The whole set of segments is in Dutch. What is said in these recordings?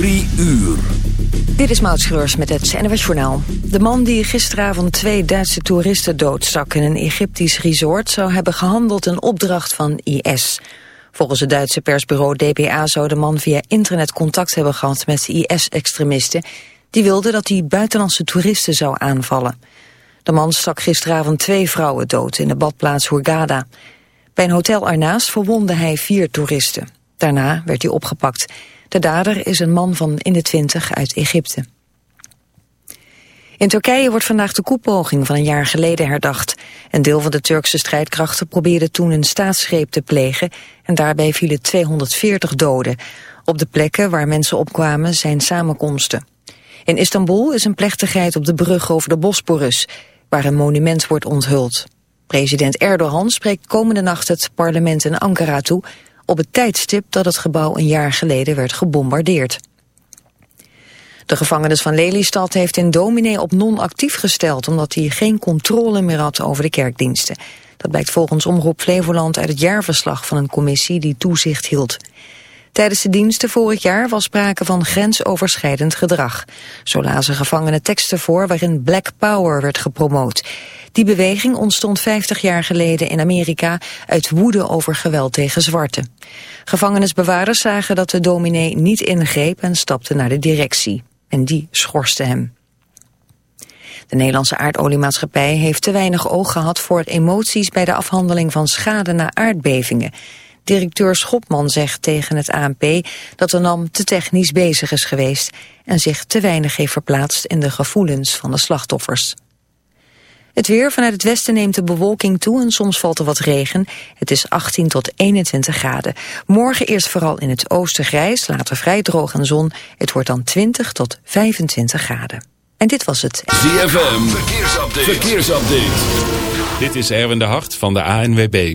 Uur. Dit is Maud met het NWS Journaal. De man die gisteravond twee Duitse toeristen doodstak in een Egyptisch resort... zou hebben gehandeld een opdracht van IS. Volgens het Duitse persbureau DPA zou de man via internet contact hebben gehad met IS-extremisten... die wilden dat hij buitenlandse toeristen zou aanvallen. De man stak gisteravond twee vrouwen dood in de badplaats Hurghada. Bij een hotel ernaast verwonde hij vier toeristen. Daarna werd hij opgepakt... De dader is een man van in de twintig uit Egypte. In Turkije wordt vandaag de koepoging van een jaar geleden herdacht. Een deel van de Turkse strijdkrachten probeerde toen een staatsgreep te plegen... en daarbij vielen 240 doden. Op de plekken waar mensen opkwamen zijn samenkomsten. In Istanbul is een plechtigheid op de brug over de Bosporus... waar een monument wordt onthuld. President Erdogan spreekt komende nacht het parlement in Ankara toe op het tijdstip dat het gebouw een jaar geleden werd gebombardeerd. De gevangenis van Lelystad heeft in dominee op non-actief gesteld... omdat hij geen controle meer had over de kerkdiensten. Dat blijkt volgens Omroep Flevoland uit het jaarverslag van een commissie die toezicht hield. Tijdens de diensten vorig jaar was sprake van grensoverschrijdend gedrag. Zo lazen gevangenen teksten voor waarin Black Power werd gepromoot. Die beweging ontstond 50 jaar geleden in Amerika uit woede over geweld tegen zwarten. Gevangenisbewaarders zagen dat de dominee niet ingreep en stapten naar de directie. En die schorste hem. De Nederlandse aardoliemaatschappij heeft te weinig oog gehad voor emoties bij de afhandeling van schade na aardbevingen. Directeur Schopman zegt tegen het ANP dat de NAM te technisch bezig is geweest en zich te weinig heeft verplaatst in de gevoelens van de slachtoffers. Het weer vanuit het westen neemt de bewolking toe en soms valt er wat regen. Het is 18 tot 21 graden. Morgen eerst vooral in het oosten grijs, later vrij droog en zon. Het wordt dan 20 tot 25 graden. En dit was het. ZFM, verkeersupdate. verkeersupdate. Dit is Erwin de Hart van de ANWB.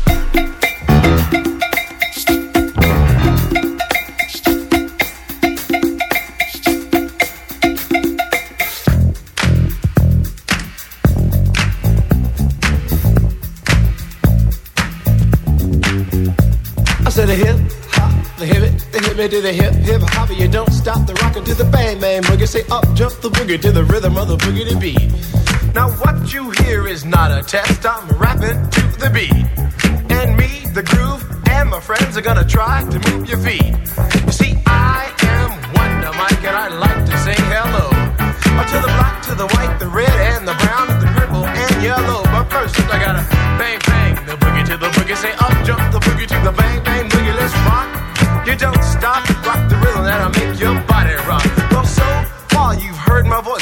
To the hip hip hop. You don't stop the rockin' to the bang bang boogie. Say up jump the boogie to the rhythm of the boogie to beat. Now what you hear is not a test. I'm rapping to the beat, and me, the groove, and my friends are gonna try to move your feet. You see, I am Wonder Mike, and I like to say hello uh, to the black, to the white, the red, and the brown, and the purple and yellow. But first, I gotta bang bang the boogie to the boogie. Say up jump the boogie to the bang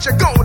So what you gonna do?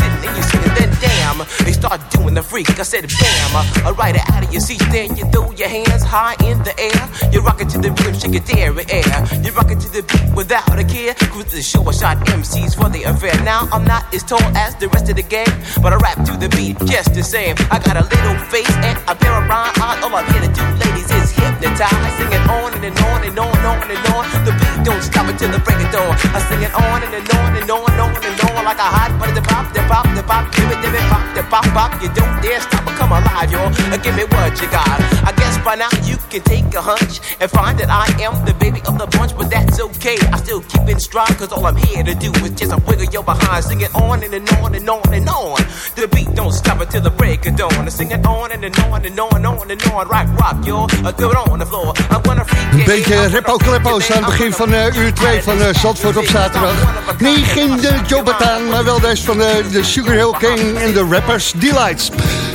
sitting and you're singing. Then damn, they start doing the freak. I said bam, I ride it out of your seat. Then you throw your hands high in the air. You rock it to the rhythm, shake it dairy air. You rock it to the beat without a care. Cruise the show, I shot MCs for the affair. Now I'm not as tall as the rest of the gang, but I rap to the beat just the same. I got a little face and a pair of rhyme eyes. All I'm here to do, ladies, is hypnotize. Sing it on and, and on and on and on and on. The beat don't stop until the break of dawn. I sing it on and, and on and on and on and on like a hot butter. The pop, pop, the pop, give it, give it, pop, the pop, pop. You don't dare stop or come alive, yo. Give me what you got. I guess by now you can take a hunch and find that I am the baby of the bunch, but that's okay. I still keep in stride, cause all I'm here to do is just a wiggle your behind. Sing it on and, and on and on and on. The beat don't stop until the break of dawn. I sing it on and, and on and on and on and on. Rock, rock, yo. I do it on the floor. I wanna freak Een beetje repo-kleppo's aan het begin van uh, uur 2 van uh, Zandvoort op zaterdag. Niet ging de Jobataan, maar wel deze van uh, de Sugar Hill King en de Rappers Delights.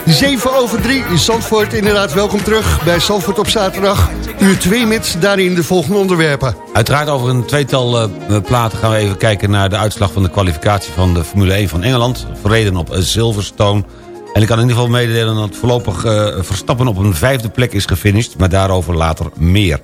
7 over 3 in Zandvoort. Inderdaad, welkom terug bij Zandvoort op zaterdag. Uur 2 met daarin de volgende onderwerpen. Uiteraard over een tweetal uh, platen gaan we even kijken naar de uitslag van de kwalificatie van de Formule 1 van Engeland. Verreden op Silverstone. En ik kan in ieder geval mededelen dat voorlopig uh, Verstappen op een vijfde plek is gefinished. Maar daarover later meer.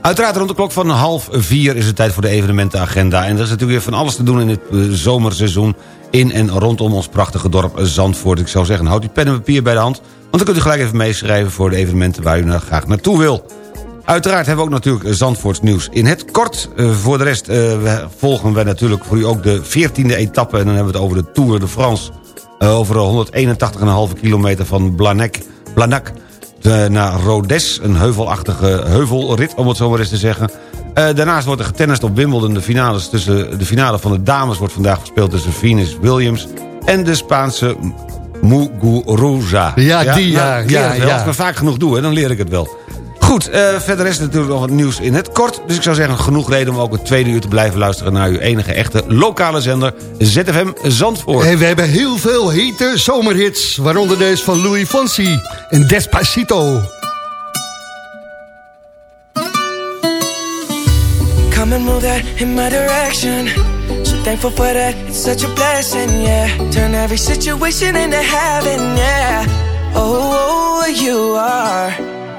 Uiteraard rond de klok van half vier is het tijd voor de evenementenagenda. En er is natuurlijk weer van alles te doen in het zomerseizoen... in en rondom ons prachtige dorp Zandvoort. Ik zou zeggen, houd die pen en papier bij de hand... want dan kunt u gelijk even meeschrijven voor de evenementen waar u nou graag naartoe wil. Uiteraard hebben we ook natuurlijk Zandvoorts nieuws in het kort. Uh, voor de rest uh, volgen we natuurlijk voor u ook de 14e etappe... en dan hebben we het over de Tour de France... Uh, over 181,5 kilometer van Blanek, naar Rodes. Een heuvelachtige heuvelrit, om het zo maar eens te zeggen. Uh, daarnaast wordt er getennist op Wimbledon. De, finales tussen, de finale van de dames wordt vandaag gespeeld tussen Venus Williams... en de Spaanse Muguruza. Ja, die, ja. Nou, ja, ja, ja. Als ik het vaak genoeg doe, hè, dan leer ik het wel. Goed, uh, verder is natuurlijk nog wat nieuws in het kort. Dus ik zou zeggen, genoeg reden om ook het tweede uur te blijven luisteren... naar uw enige echte lokale zender, ZFM Zandvoort. En we hebben heel veel hete zomerhits. Waaronder deze van Louis Fonsi en Despacito. Come and move that in my direction. So thankful for that, it's such a blessing, yeah. Turn every situation into heaven, yeah. Oh, oh you are...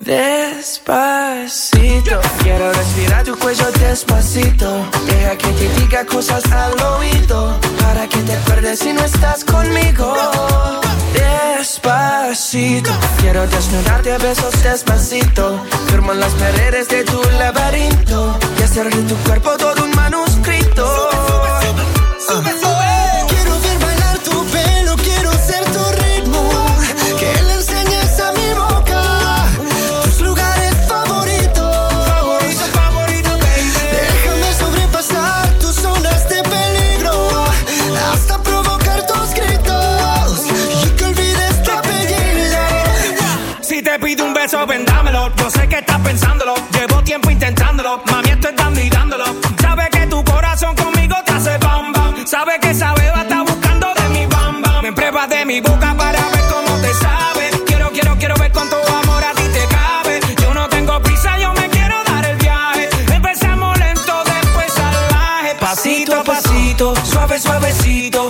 Despacito, quiero respirar tu cuello despacito. Deja que te diga cosas al oído. Para que te acuerdes si no estás conmigo. Despacito quiero desnudarte a besos despacito. Firmo las paredes de tu laberinto y hacer de tu cuerpo todo un manuscrito. Sabe que esa beba está buscando de mi bam bam. Me pruebas de mi boca para ver cómo te sabe. Quiero, quiero, quiero ver cuánto amor a ti te cabe. Yo no tengo prisa, yo me quiero dar el viaje. Empezamos lento, después salvaje. Pasito a pasito, suave, suavecito.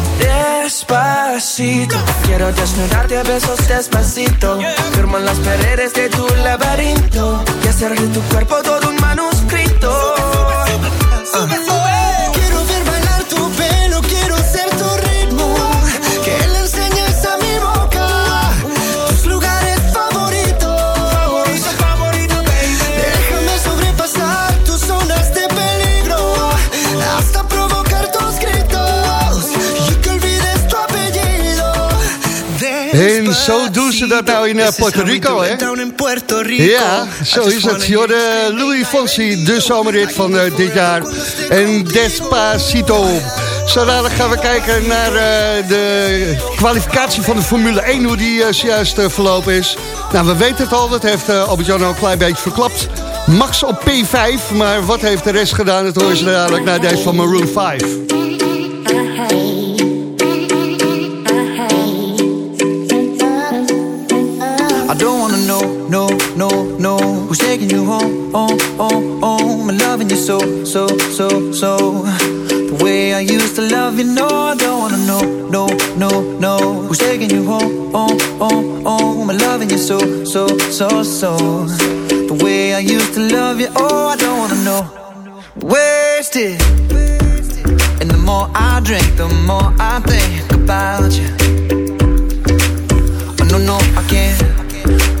Despacito, quiero desnudarte a besos despacito. Firmo en las paredes de tu laberinto. Y hacer de tu cuerpo todo un manuscrito. En zo doen ze dat nou in eh, Puerto Rico, hè? Ja, zo is het. Jorde Louis Fonsi, de zomerrit van eh, dit jaar. En Despacito. Zo dadelijk gaan we kijken naar eh, de kwalificatie van de Formule 1, hoe die eh, eh, verlopen is. Nou, we weten het al, dat heeft Albert-Jan al een klein beetje verklapt. Max op P5, maar wat heeft de rest gedaan? Dat horen ze dadelijk naar deze van Maroon 5. Who's taking you home, home, home, home And loving you so, so, so, so. The way I used to love you, no I don't wanna know, no, no, no. Who's taking you home, home, home, home And loving you so, so, so, so. The way I used to love you, oh I don't wanna know. Wasted. And the more I drink, the more I think about you. Oh no, no, I can't.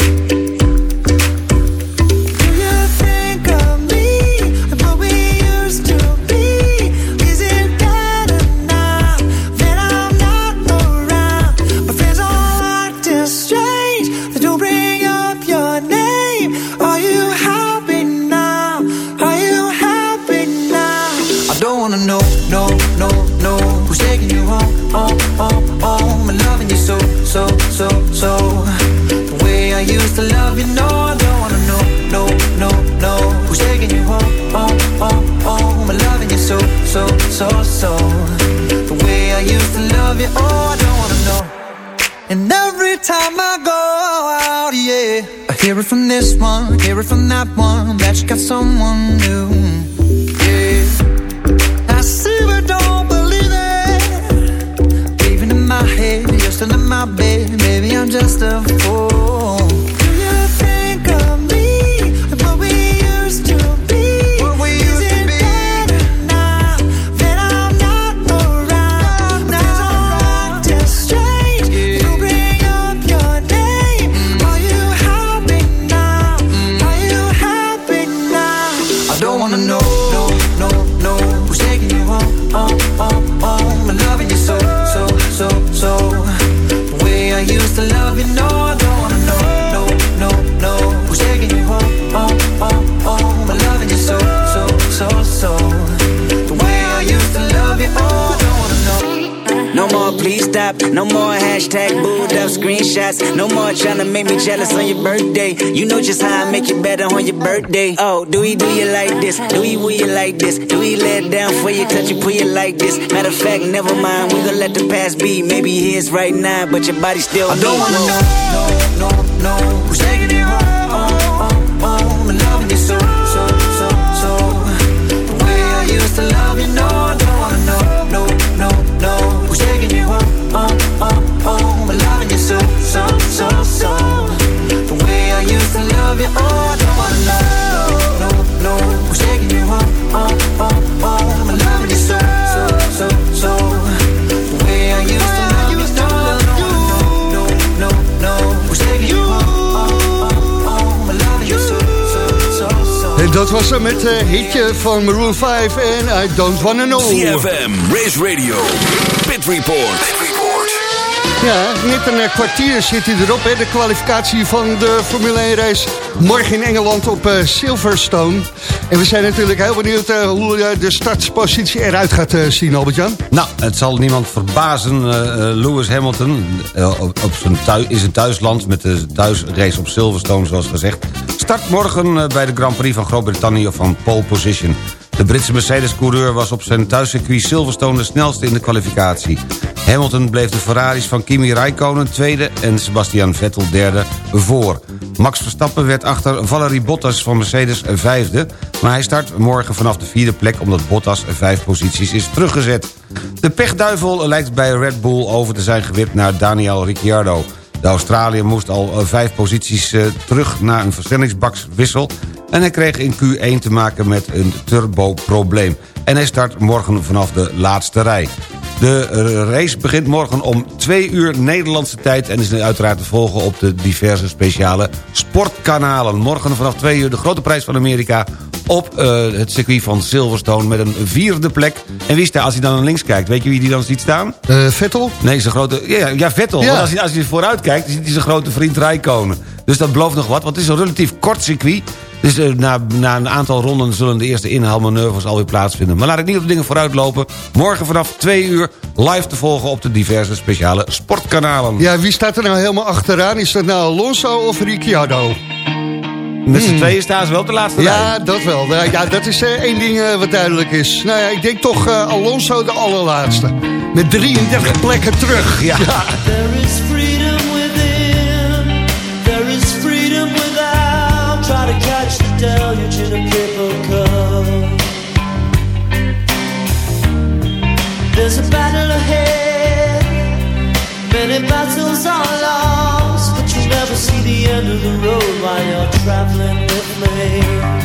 Birthday. Oh, do we do you like this? Do we will you like this? Do we let down for you, touch you, pull you like this? Matter of fact, never mind. We gonna let the past be. Maybe here's right now, but your body still. I don't wanna know, no, no, no, who's taking dat was hem met het hitje van Maroon 5 en I Don't Wanna Know. CFM, Race Radio, Pit Report. Ja, net een eh, kwartier zit hij erop, hè, de kwalificatie van de Formule 1 race. Morgen in Engeland op eh, Silverstone. En we zijn natuurlijk heel benieuwd eh, hoe eh, de startpositie eruit gaat eh, zien, Albert-Jan. Nou, het zal niemand verbazen. eh, eh, Lewis Hamilton eh, op, op zijn thui- in zijn thuisland... met de thuisrace op Silverstone, zoals gezegd... start morgen eh, bij de Grand Prix van Groot-Brittannië van pole position. De Britse Mercedes-coureur was op zijn thuiscircuit Silverstone... de snelste in de kwalificatie. Hamilton bleef de Ferraris van Kimi Räikkönen tweede... en Sebastian Vettel derde voor. Max Verstappen werd achter Valerie Bottas van Mercedes vijfde... maar hij start morgen vanaf de vierde plek... omdat Bottas vijf posities is teruggezet. De pechduivel lijkt bij Red Bull over te zijn gewipt naar Daniel Ricciardo. De Australiër moest al eh, vijf posities eh, terug na een versnellingsbakswissel... en hij kreeg in Q1 te maken met een turboprobleem. En hij start morgen vanaf de laatste rij. De eh, race begint morgen om 2 uur Nederlandse tijd... en is uiteraard te volgen op de diverse speciale sportkanalen. Morgen vanaf 2 uur de grote prijs van Amerika... op eh, het circuit van Silverstone met een vierde plek. En wie staat, als hij dan naar links kijkt, weet je wie die dan ziet staan? Eh, Vettel? Nee, zijn grote... Ja, ja Vettel. Ja. Want als hij, als hij vooruit kijkt, ziet hij zijn grote vriend Rijkonen. Dus dat belooft nog wat, want het is een relatief kort circuit. Dus eh, na, na een aantal ronden zullen de eerste inhaalmanoeuvres alweer plaatsvinden. Maar laat ik niet op de dingen vooruit lopen. Morgen vanaf 2 uur live te volgen op de diverse speciale sportkanalen. Ja, wie staat er nou helemaal achteraan? Is dat nou Alonso of Ricciardo? Met z'n tweeën staan ze wel op de laatste. Ja, dat wel. Ja, Ja, dat is eh, één ding eh, wat duidelijk is. Nou ja, ik denk toch eh, Alonso de allerlaatste. Met 33 plekken terug. Ja. There is freedom within. There is freedom without. Try to catch the deluge in a paper cup. There's a battle ahead. Many battles are the end of the road while you're traveling with me.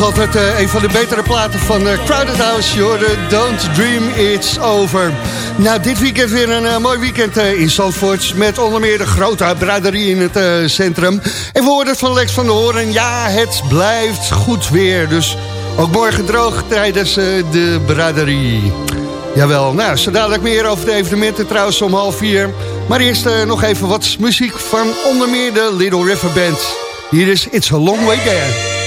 nog altijd eh, een van de betere platen van eh, Crowded House. Jorden, Don't Dream It's Over. Nou, dit weekend weer een eh, mooi weekend in Zandvoort. Met onder meer de grote braderie in het centrum. En we het van Lex van der Hoorn. Ja, het blijft goed weer. Dus ook morgen droog tijdens de braderie. Jawel, nou, zo dadelijk meer over de evenementen trouwens om half vier. Maar eerst nog even wat muziek van onder meer de Little River Band. Hier is It's a Long Way There.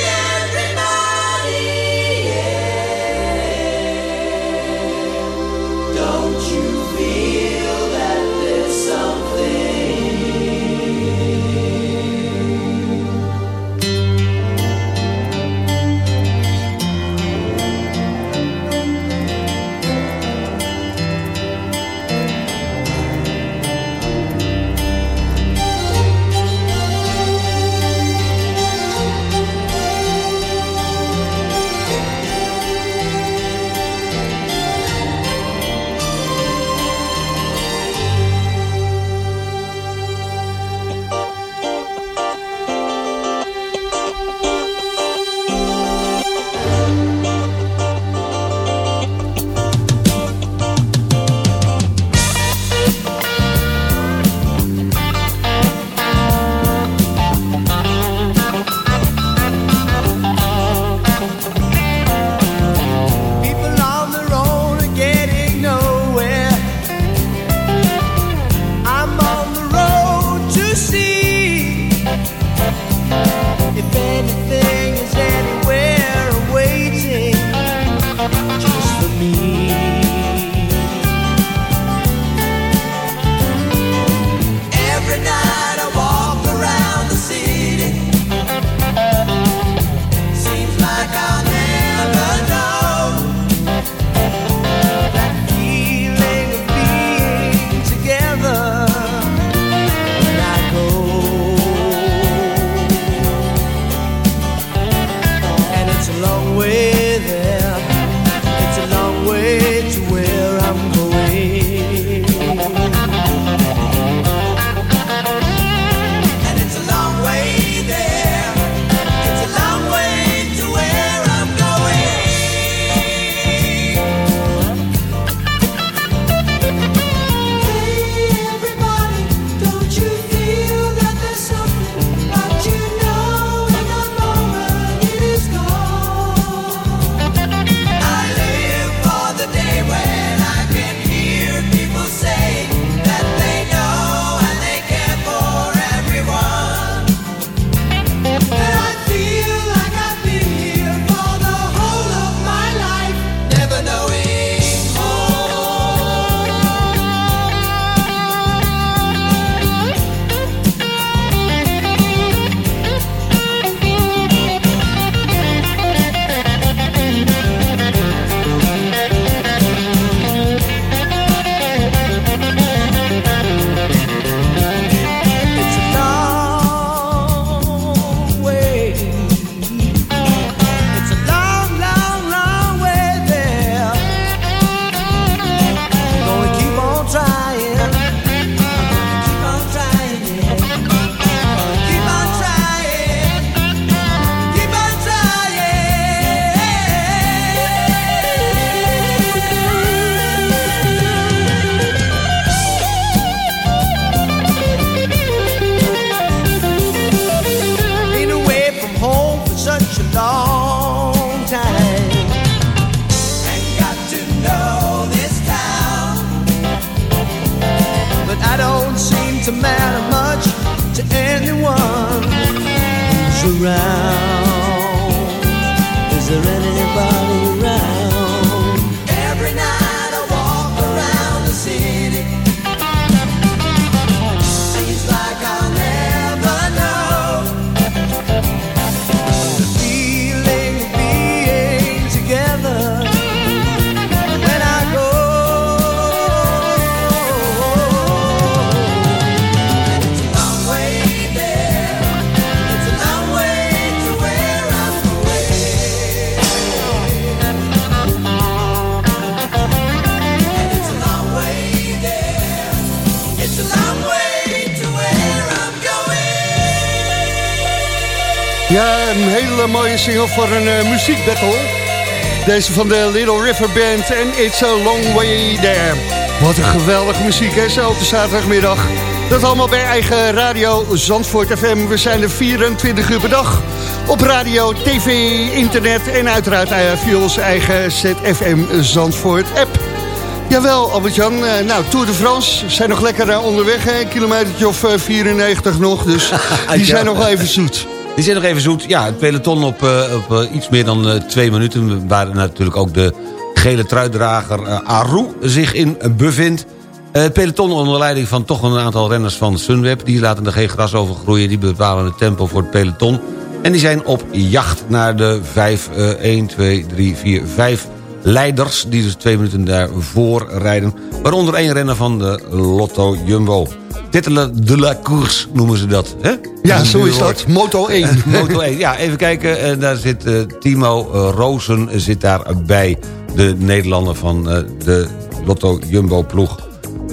Voor een eh, muziekbattle. Deze van de Little River Band en It's a Long Way There. Wat een geweldige muziek, hè, zo op de zaterdagmiddag. Dat allemaal bij eigen radio Zandvoort FM. We zijn er 24 uur per dag op radio, tv, internet... en uiteraard eh, via onze eigen ZFM Zandvoort app. Jawel, Albert-Jan. Eh, nou, Tour de France zijn nog lekker onderweg. Hè? Een kilometertje of eh, 94 nog, dus die zijn nog wel even zoet. Die zijn nog even zoet. Ja, het peloton op, eh, op eh, iets meer dan eh, twee minuten... waar natuurlijk ook de gele truitdrager Aru zich in bevindt. Het peloton onder leiding van toch een aantal renners van Sunweb... die laten er geen gras over groeien, die bepalen het tempo voor het peloton... En die zijn op jacht naar de 5, eh 1, 2, 3, 4, 5 leiders... die dus twee minuten daarvoor rijden. Waaronder één renner van de Lotto Jumbo. Tittelen de la course noemen ze dat. Hè? Ja, zo is dat. Moto 1. Moto 1, ja, even kijken. En daar zit eh, Timo eh, Rozen zit daarbij. De Nederlander van eh, de Lotto Jumbo ploeg.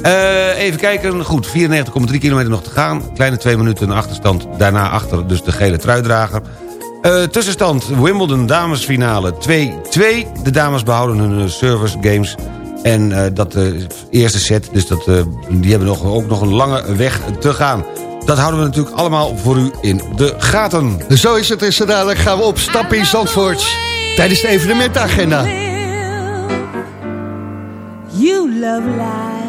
Eh, even kijken, goed, 94,3 kilometer nog te gaan. Kleine twee minuten achterstand. Daarna achter dus de gele truidrager. Eh, tussenstand Wimbledon damesfinale 2-2. De dames behouden hun eh, service games. En eh, dat de eerste set, dus dat, eh, die hebben nog, ook nog een lange weg te gaan. Dat houden we natuurlijk allemaal voor u in de gaten. Zo is het en zo dadelijk gaan we op stap in Zandvoort. Tijdens de evenementagenda. You love life.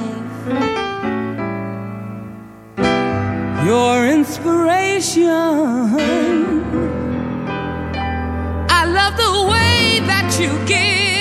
Your inspiration. I love the way that you give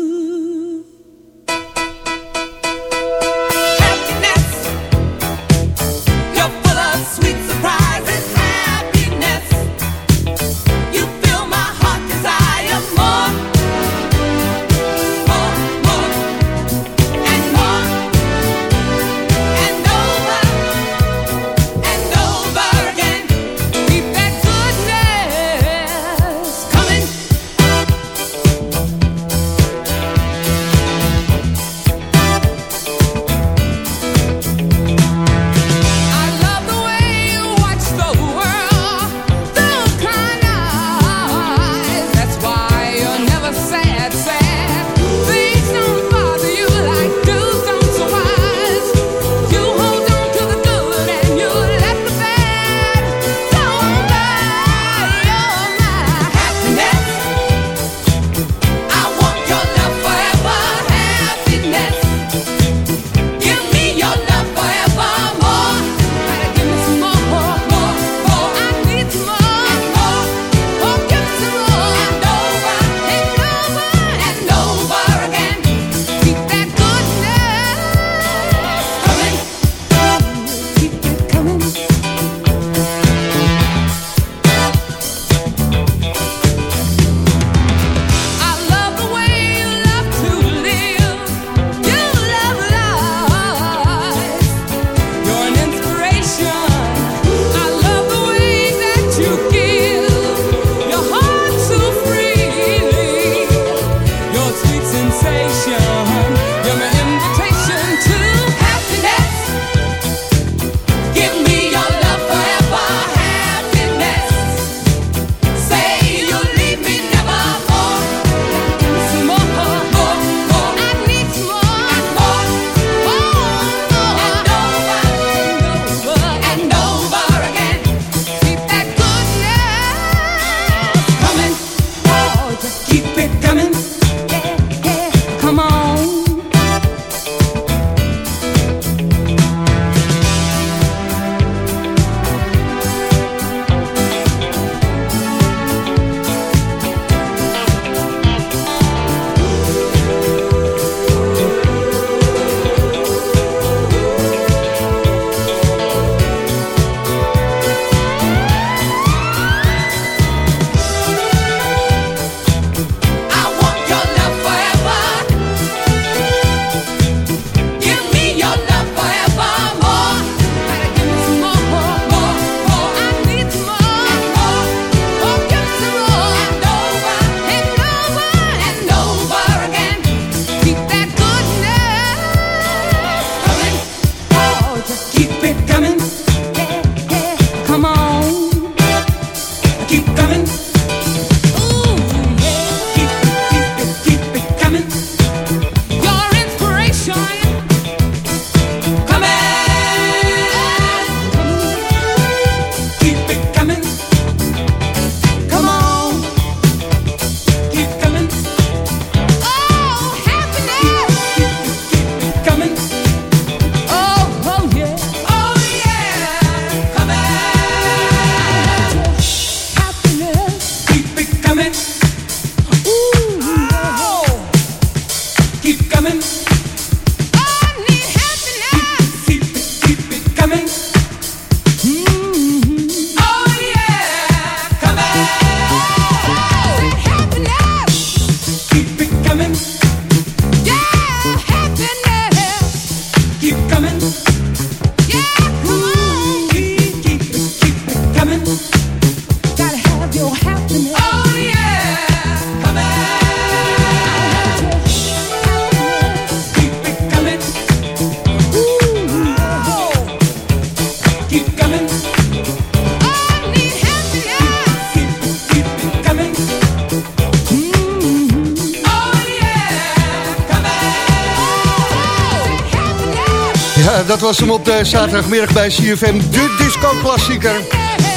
op de zaterdagmiddag bij CFM, de disco-klassieker.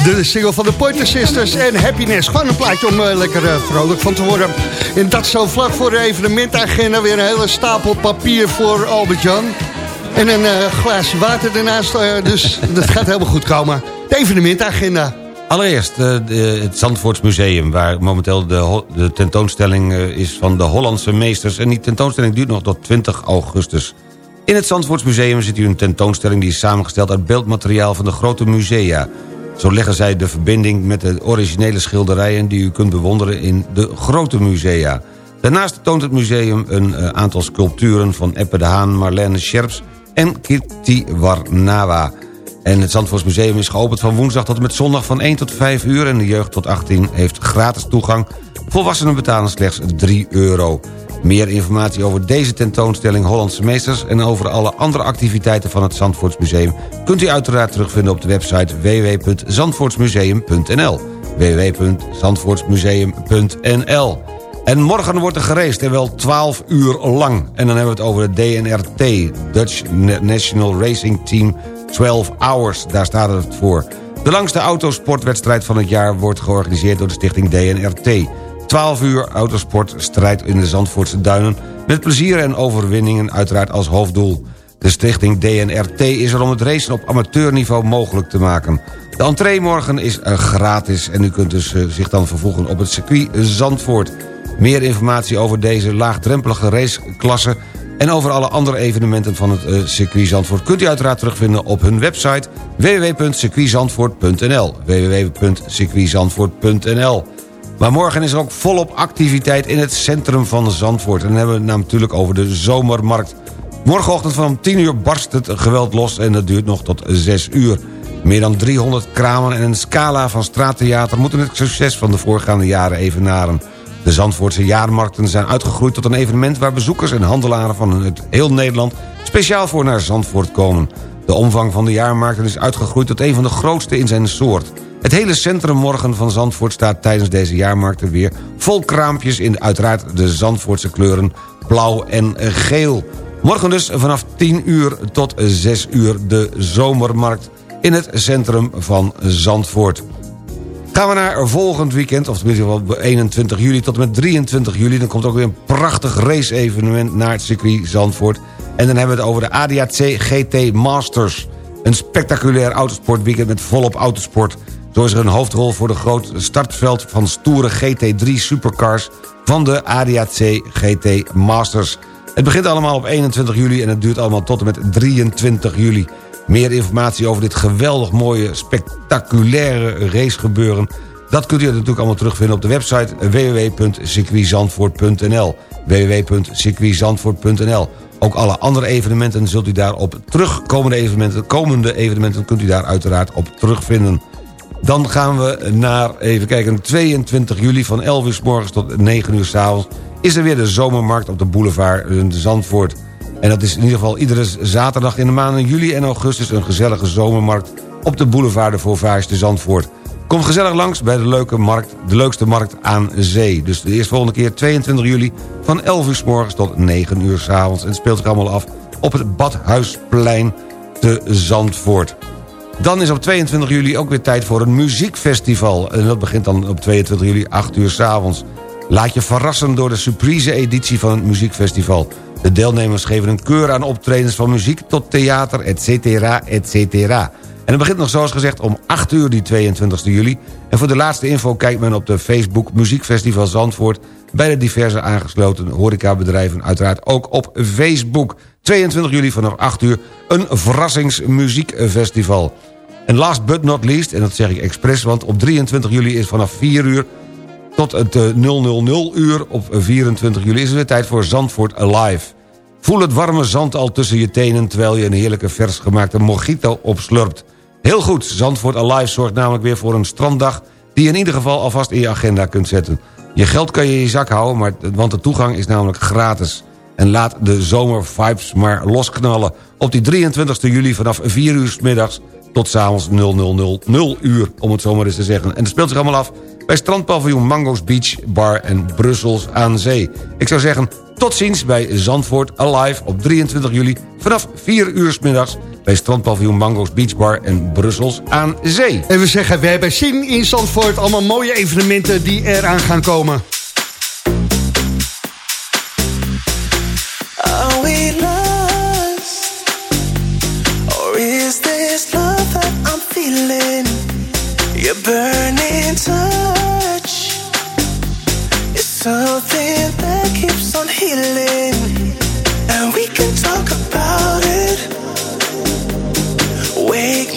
De single van de Pointer Sisters en Happiness. Gewoon een plaatje om eh, lekker eh, vrolijk van te worden. En dat zo vlak voor de evenementagenda. Weer een hele stapel papier voor Albert-Jan. En een eh, glaasje water ernaast. dus dat gaat helemaal goed komen. De evenementagenda. Allereerst het Zandvoorts Museum... waar momenteel de, de tentoonstelling is van de Hollandse meesters... en die tentoonstelling duurt nog tot 20 augustus. In het Zandvoorts Museum zit u een tentoonstelling... die is samengesteld uit beeldmateriaal van de grote musea. Zo leggen zij de verbinding met de originele schilderijen... die u kunt bewonderen in de grote musea. Daarnaast toont het museum een eh, aantal sculpturen... van Eppe de Haan, Marlene Scherps en Kitty Warnawa... En het Zandvoorts Museum is geopend van woensdag tot en met zondag van 1 tot 5 uur... en de jeugd tot 18 heeft gratis toegang. Volwassenen betalen slechts 3 euro. Meer informatie over deze tentoonstelling Hollandse Meesters... en over alle andere activiteiten van het Zandvoorts Museum... kunt u uiteraard terugvinden op de website www.zandvoortsmuseum.nl www.zandvoortsmuseum.nl en morgen wordt er gereest en wel 12 uur lang. En dan hebben we het over de DNRT, Dutch National Racing Team 12 Hours. Daar staat het voor. De langste autosportwedstrijd van het jaar wordt georganiseerd door de stichting DNRT. 12 uur autosportstrijd in de Zandvoortse duinen... met plezier en overwinningen uiteraard als hoofddoel. De stichting DNRT is er om het racen op amateurniveau mogelijk te maken. De entree morgen is eh, gratis en u kunt dus eh, zich dan vervoegen op het circuit Zandvoort. Meer informatie over deze laagdrempelige raceklasse... en over alle andere evenementen van het eh, circuit Zandvoort... kunt u uiteraard terugvinden op hun website www.circuitzandvoort.nl www.circuitzandvoort.nl maar morgen is er ook volop activiteit in het centrum van Zandvoort. En dan hebben we het natuurlijk over de zomermarkt. Morgenochtend van 10 uur barst het geweld los en dat duurt nog tot 6 uur. Meer dan 300 kramen en een scala van straattheater... moeten het succes van de voorgaande jaren evenaren. De Zandvoortse jaarmarkten zijn uitgegroeid tot een evenement... waar bezoekers en handelaren van heel Nederland... speciaal voor naar Zandvoort komen. De omvang van de jaarmarkten is uitgegroeid tot een van de grootste in zijn soort. Het hele centrum morgen van Zandvoort staat tijdens deze jaarmarkten weer... vol kraampjes in uiteraard de Zandvoortse kleuren blauw en geel. Morgen dus vanaf 10 uur tot 6 uur de zomermarkt in het centrum van Zandvoort. Gaan we naar volgend weekend, of tenminste wel 21 juli tot en met 23 juli... dan komt ook weer een prachtig race-evenement naar het circuit Zandvoort. En dan hebben we het over de ADAC GT Masters. Een spectaculair autosportweekend met volop autosport. Zo is er een hoofdrol voor de groot startveld van stoere GT3 supercars... van de ADAC GT Masters. Het begint allemaal op 21 juli en het duurt allemaal tot en met 23 juli. Meer informatie over dit geweldig mooie, spectaculaire racegebeuren... dat kunt u natuurlijk allemaal terugvinden op de website www.circuitzandvoort.nl www.circuitzandvoort.nl Ook alle andere evenementen zult u daarop terugkomende evenementen... komende evenementen kunt u daar uiteraard op terugvinden. Dan gaan we naar, even kijken, 22 juli van 11 uur s morgens tot 9 uur s avonds... is er weer de zomermarkt op de boulevard Zandvoort. En dat is in ieder geval iedere zaterdag in de maanden juli en augustus... een gezellige zomermarkt op de boulevard de Vauvage te Zandvoort. Kom gezellig langs bij de, leuke markt, de leukste markt aan zee. Dus de eerste volgende keer 22 juli van 11 uur s morgens tot 9 uur s avonds. En het speelt zich allemaal af op het Badhuisplein te Zandvoort. Dan is op 22 juli ook weer tijd voor een muziekfestival. En dat begint dan op 22 juli 8 uur s avonds. Laat je verrassen door de surprise editie van het muziekfestival. De deelnemers geven een keur aan optredens van muziek tot theater, et cetera, et cetera. En het begint nog zoals gezegd om 8 uur die 22 juli. En voor de laatste info kijkt men op de Facebook Muziekfestival Zandvoort... bij de diverse aangesloten horecabedrijven uiteraard ook op Facebook. 22 juli vanaf 8 uur een verrassingsmuziekfestival. En last but not least, en dat zeg ik expres... want op 23 juli is vanaf 4 uur tot het eh, 000 uur op 24 juli... is het weer tijd voor Zandvoort Alive. Voel het warme zand al tussen je tenen... terwijl je een heerlijke vers gemaakte mojito opslurpt. Heel goed, Zandvoort Alive zorgt namelijk weer voor een stranddag... die je in ieder geval alvast in je agenda kunt zetten. Je geld kan je in je zak houden, maar, want de toegang is namelijk gratis. En laat de zomervibes maar losknallen. Op die 23 juli vanaf 4 uur middags tot s'avonds 0000 uur, om het zo maar eens te zeggen. En dat speelt zich allemaal af bij strandpaviljoen Mango's Beach Bar en Brussels aan Zee. Ik zou zeggen, tot ziens bij Zandvoort Alive op 23 juli... vanaf 4 uur 's middags bij strandpaviljoen Mango's Beach Bar en Brussels aan Zee. En we zeggen, we hebben zin in Zandvoort. Allemaal mooie evenementen die eraan gaan komen. Are we lost? Or is this love that I'm feeling? Your burning touch is something that keeps on healing. And we can talk about it. Wake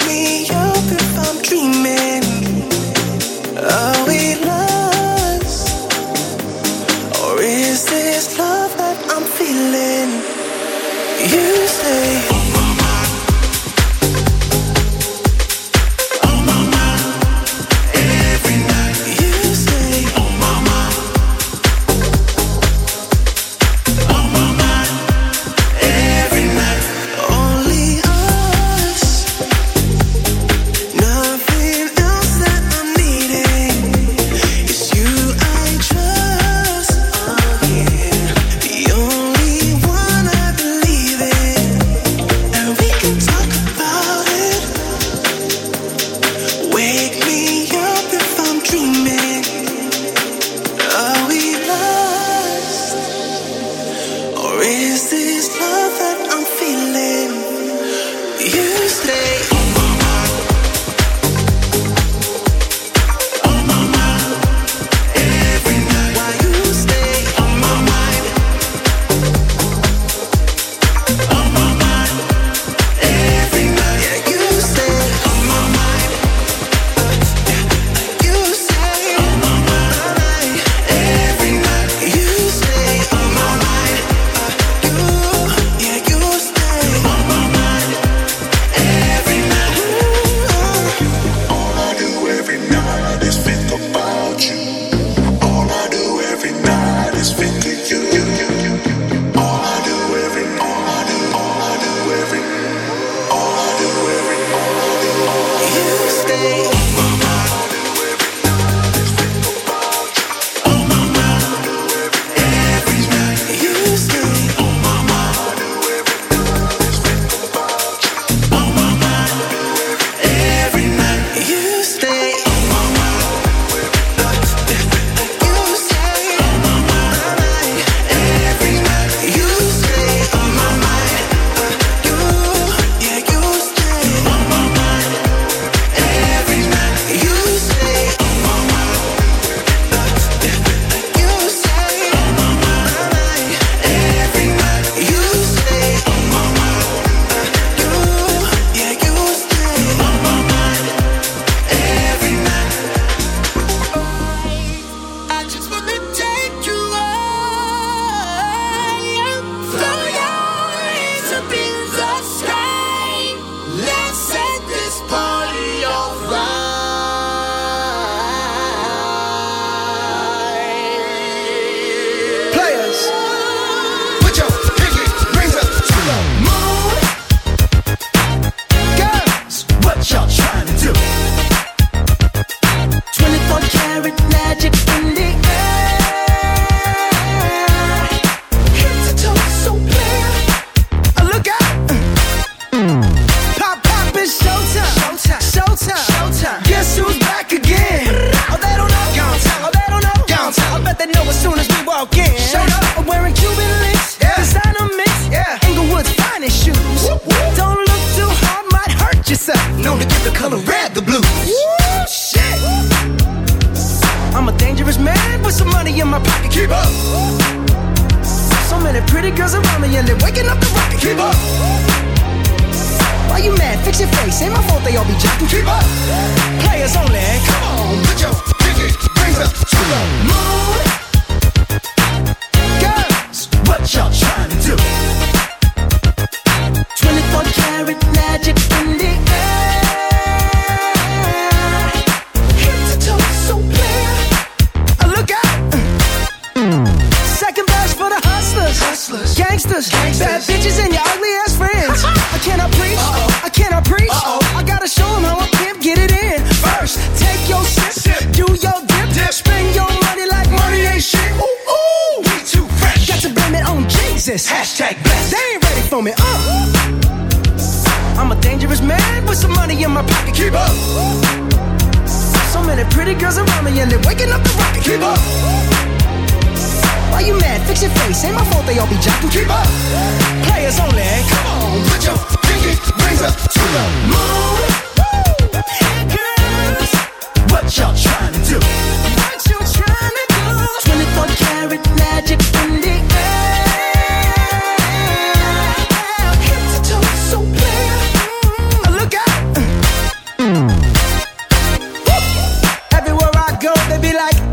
girls, they be like,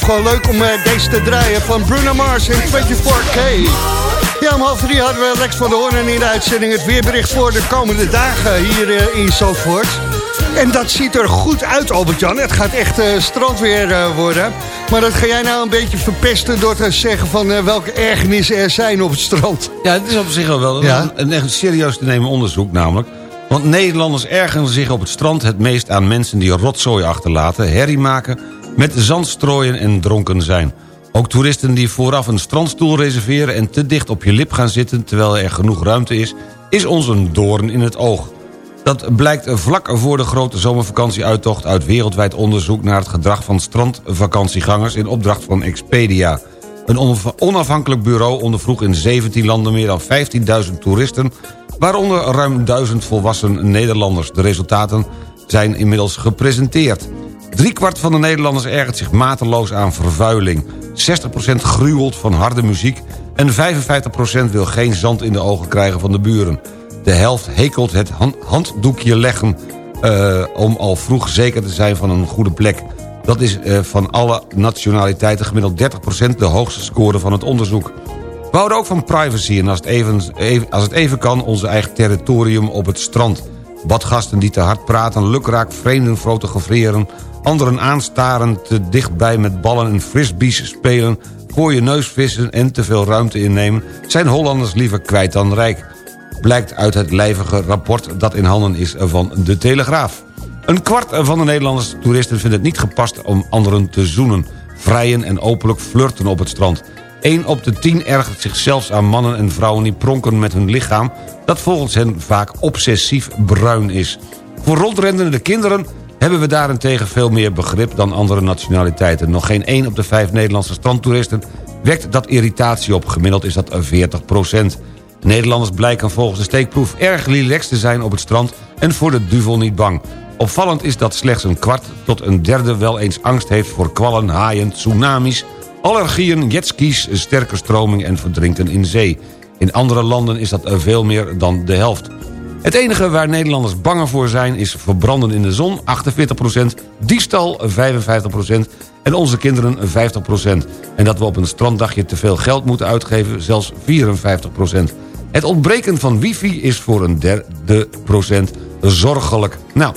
blijft gewoon leuk om eh, deze te draaien van Bruno Mars en 24K. Ja, om half drie hadden we Lex van de Hoorn in de uitzending... het weerbericht voor de komende dagen hier eh, in Zandvoort. En dat ziet er goed uit, Albert-Jan. Het gaat echt eh, strandweer worden. Maar dat ga jij nou een beetje verpesten... door te zeggen van welke ergernissen er zijn op het strand. Ja, het is op zich wel Ja. een, een echt serieus te nemen onderzoek namelijk. Want Nederlanders ergeren zich op het strand het meest aan mensen die rotzooi achterlaten, herrie maken, met zand strooien en dronken zijn. Ook toeristen die vooraf een strandstoel reserveren en te dicht op je lip gaan zitten terwijl er genoeg ruimte is, is ons een doorn in het oog. Dat blijkt vlak voor de grote zomervakantieuittocht uit wereldwijd onderzoek naar het gedrag van strandvakantiegangers in opdracht van Expedia. Een onaf- onafhankelijk bureau ondervroeg in 17 landen meer dan 15.000 toeristen, waaronder ruim 1000 volwassen Nederlanders. De resultaten zijn inmiddels gepresenteerd. Driekwart van de Nederlanders ergert zich mateloos aan vervuiling. 60% gruwelt van harde muziek en 55% wil geen zand in de ogen krijgen van de buren. De helft hekelt het hand- handdoekje leggen eh, om al vroeg zeker te zijn van een goede plek. Dat is eh, van alle nationaliteiten gemiddeld 30% de hoogste score van het onderzoek. We houden ook van privacy en als het even- als het even kan onze eigen territorium op het strand. Badgasten die te hard praten, lukraak vreemden fotograferen... anderen aanstaren, te dichtbij met ballen en frisbees spelen... voor je neus vissen en te veel ruimte innemen... zijn Hollanders liever kwijt dan rijk. Blijkt uit het lijvige rapport dat in handen is van de Telegraaf. Een kwart van de Nederlandse toeristen vindt het niet gepast om anderen te zoenen. Vrijen en openlijk flirten op het strand. 1 op de 10 ergert zich zelfs aan mannen en vrouwen die pronken met hun lichaam... dat volgens hen vaak obsessief bruin is. Voor rondrendende kinderen hebben we daarentegen veel meer begrip dan andere nationaliteiten. Nog geen 1 op de 5 Nederlandse strandtoeristen wekt dat irritatie op. Gemiddeld is dat 40 procent. Nederlanders blijken volgens de steekproef erg relaxed te zijn op het strand... en voor de duvel niet bang. Opvallend is dat slechts een kwart tot een derde wel eens angst heeft... voor kwallen, haaien, tsunamis, allergieën, jetskis, sterke stroming en verdrinken in zee. In andere landen is dat veel meer dan de helft. Het enige waar Nederlanders banger voor zijn is verbranden in de zon 48%, diefstal 55% en onze kinderen 50%. En dat we op een stranddagje te veel geld moeten uitgeven zelfs 54%. Het ontbreken van wifi is voor een derde procent zorgelijk. Nou,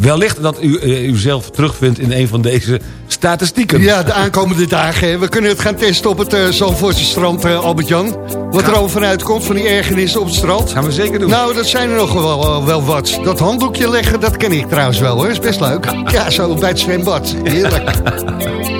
wellicht dat u eh, uzelf terugvindt in een van deze statistieken. Ja, de aankomende dagen. We kunnen het gaan testen op het uh, Zandvoortse strand, eh, Albert-Jan. Wat er over vanuit komt van die ergernissen op het strand. Gaan we zeker doen. Nou, dat zijn er nog wel, wel, wel wat. Dat handdoekje leggen, dat ken ik trouwens wel hoor. Is best leuk. Ja, zo bij het zwembad. Heerlijk.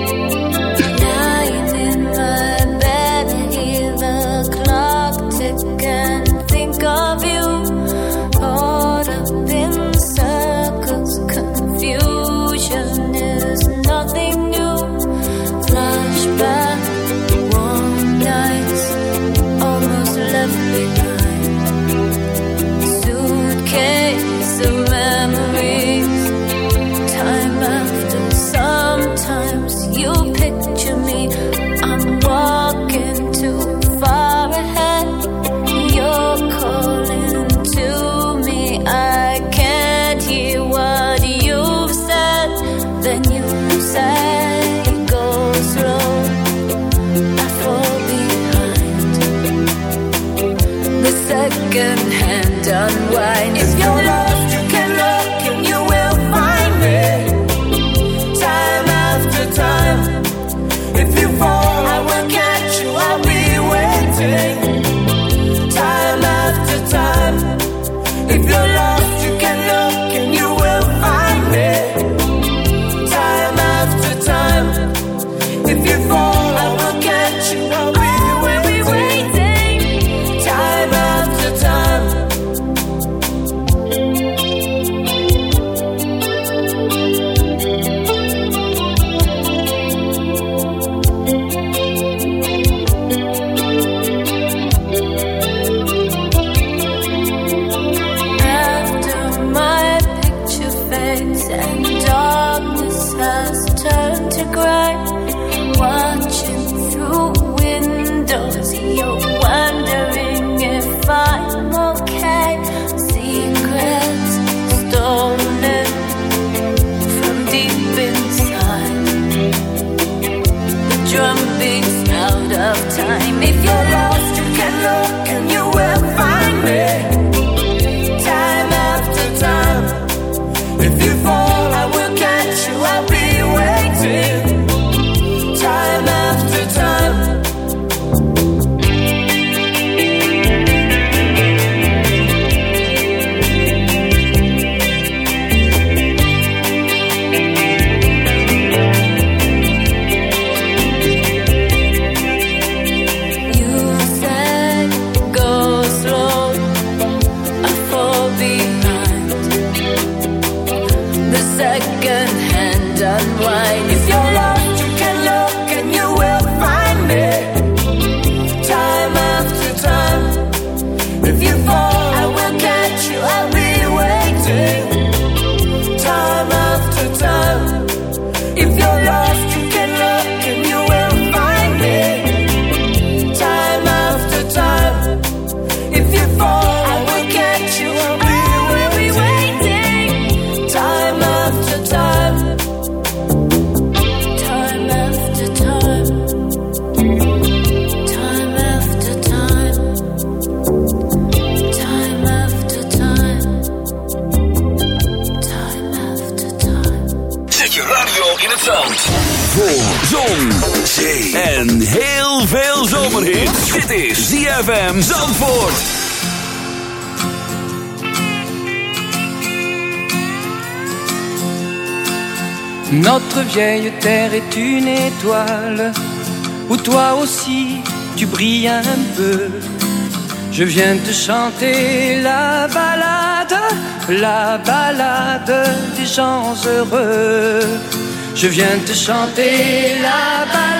Notre vieille terre est une étoile où toi aussi tu brilles un peu. Je viens te chanter la balade, la balade des gens heureux. Je viens te chanter la balade,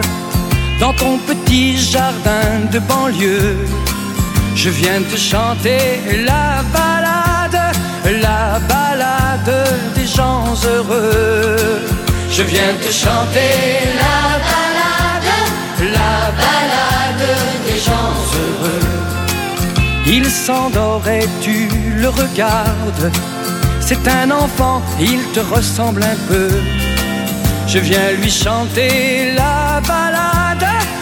dans ton petit jardin de banlieue, je viens te chanter la balade, la balade des gens heureux. Je viens te chanter la balade, la balade des gens heureux. Il s'endort et tu le regardes. C'est un enfant, il te ressemble un peu. Je viens lui chanter la balade,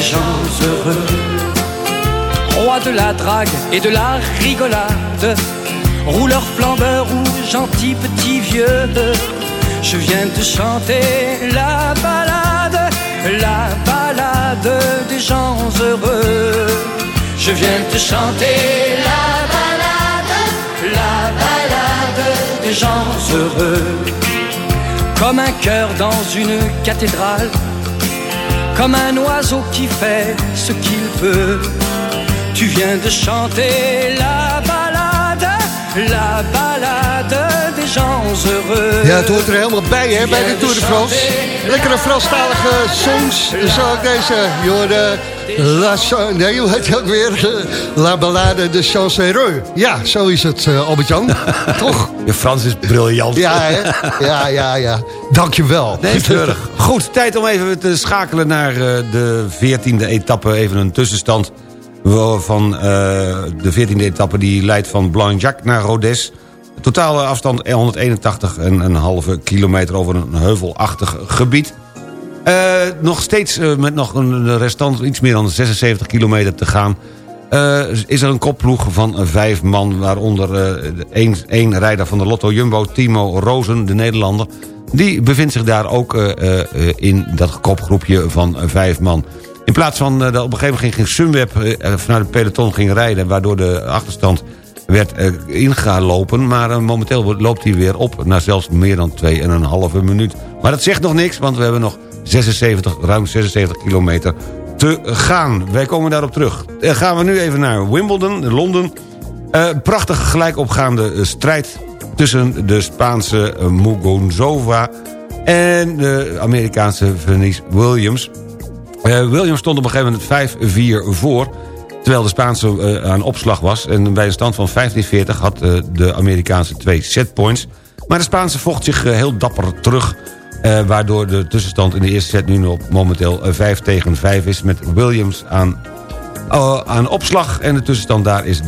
des gens heureux. Roi de la drague et de la rigolade, rouleur flambeur ou gentil petit vieux. Je viens te chanter la balade, la balade des gens heureux. Je viens te chanter la balade, la balade des gens heureux. Comme un cœur dans une cathédrale, comme un oiseau qui fait ce qu'il peut. Tu viens de chanter la balade, la balade. Ja, het hoort er helemaal bij hè, bij de Tour de France. Lekkere Franstalige songs. Zo ook deze. Je hoorde La nee, hoe heet het ook weer? La Ballade de Chancereux. Ja, zo is het, eh, Albert-Jan. Toch? Je Frans is briljant. Ja, hè? Ja, ja, ja. Dankjewel. Nee, keurig. Goed, tijd om even te schakelen naar eh, de 14e etappe. Even een tussenstand van eh, de 14e etappe die leidt van Blanc naar Rodez. Totale afstand 181,5 kilometer over een heuvelachtig gebied. Eh, nog steeds eh, met nog een restant iets meer dan 76 kilometer te gaan... eh, is er een kopploeg van vijf man... waaronder één, rijder van de Lotto Jumbo, Timo Rozen, de Nederlander... die bevindt zich daar ook in dat kopgroepje van vijf man. In plaats van dat op een gegeven moment ging Sunweb vanuit het peloton ging rijden... waardoor de achterstand werd eh, ingelopen. Maar eh, momenteel loopt hij weer op naar zelfs meer dan 2,5 minuut. Maar dat zegt nog niks, want we hebben nog 76, ruim 76 kilometer te gaan. Wij komen daarop terug. Dan gaan we nu even naar Wimbledon, Londen. Eh, prachtige gelijkopgaande eh, strijd tussen de Spaanse eh, Muguruza en de Amerikaanse Venus Williams. Eh, Williams stond op een gegeven moment 5-4 voor... terwijl de Spaanse eh, aan opslag was. En bij een stand van 15-40 had eh, de Amerikaanse twee setpoints. Maar de Spaanse vocht zich eh, heel dapper terug... waardoor de tussenstand in de eerste set nu nog momenteel eh, 5 tegen 5 is... met Williams aan, aan opslag. En de tussenstand daar is 30-30.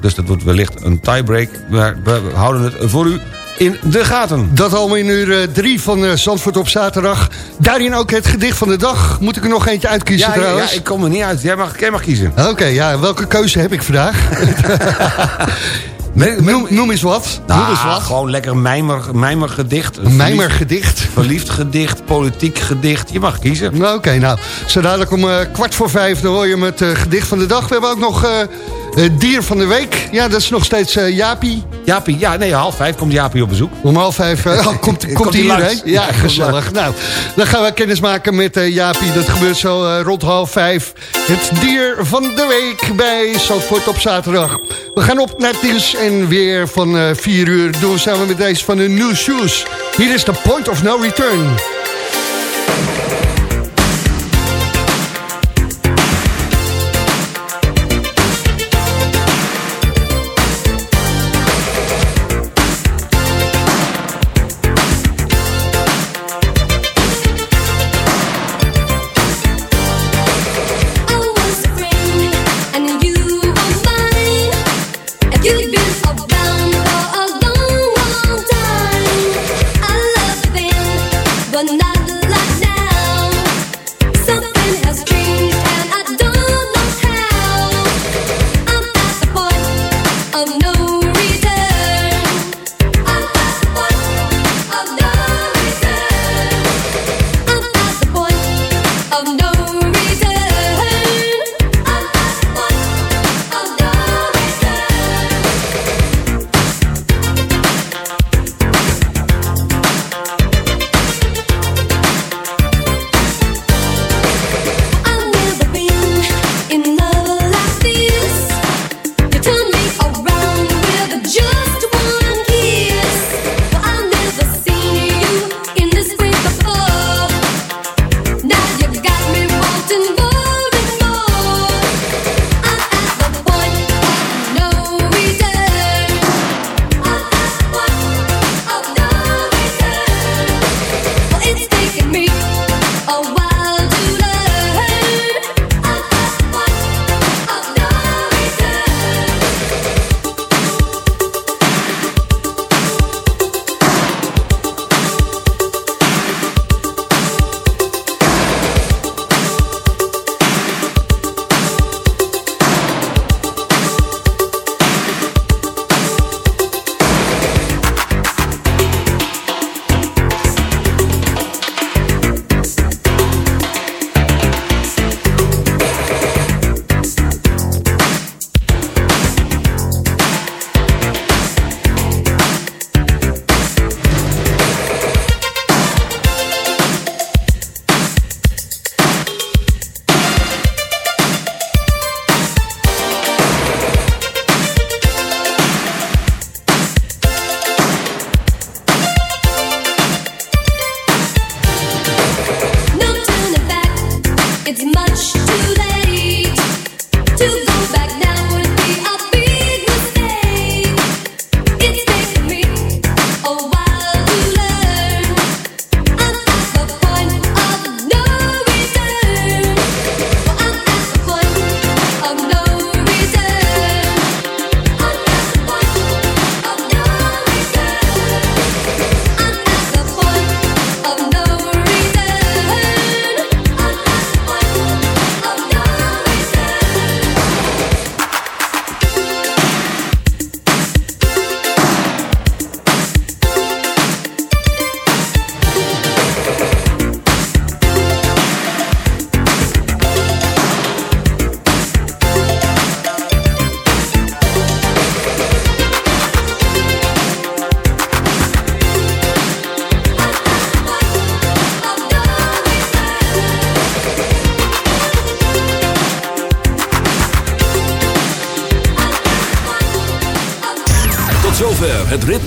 Dus dat wordt wellicht een tiebreak. Maar we houden het voor u in de gaten. Dat allemaal in uur 3 van eh, Zandvoort op zaterdag. Daarin ook het gedicht van de dag. Moet ik er nog eentje uitkiezen Ja, trouwens? ja, ik kom er niet uit. Jij mag, jij mag kiezen. Oké, ja, welke keuze heb ik vandaag? noem, noem eens wat. noem eens Nou, wat. gewoon lekker mijmer, mijmergedicht. Een mijmergedicht. Verliefd gedicht, politiek gedicht. Je mag kiezen. Oké, nou, zo dadelijk om eh, kwart voor vijf... dan hoor je hem het eh, gedicht van de dag. We hebben ook nog eh, het dier van de week. Ja, dat is nog steeds eh Jaapie. Jaapie, ja, nee, half vijf komt Jaapie op bezoek. Om half vijf eh, oh, komt, hij hierheen? Ja, Ja, gezellig. Nou, dan gaan we kennis maken met eh, Jaapie. Dat gebeurt zo eh, rond half vijf. Het dier van de week bij Zandvoort op zaterdag. We gaan op naar het nieuws en weer van eh, vier uur doen we samen met deze van de New Shoes. Hier is de Point of No Return.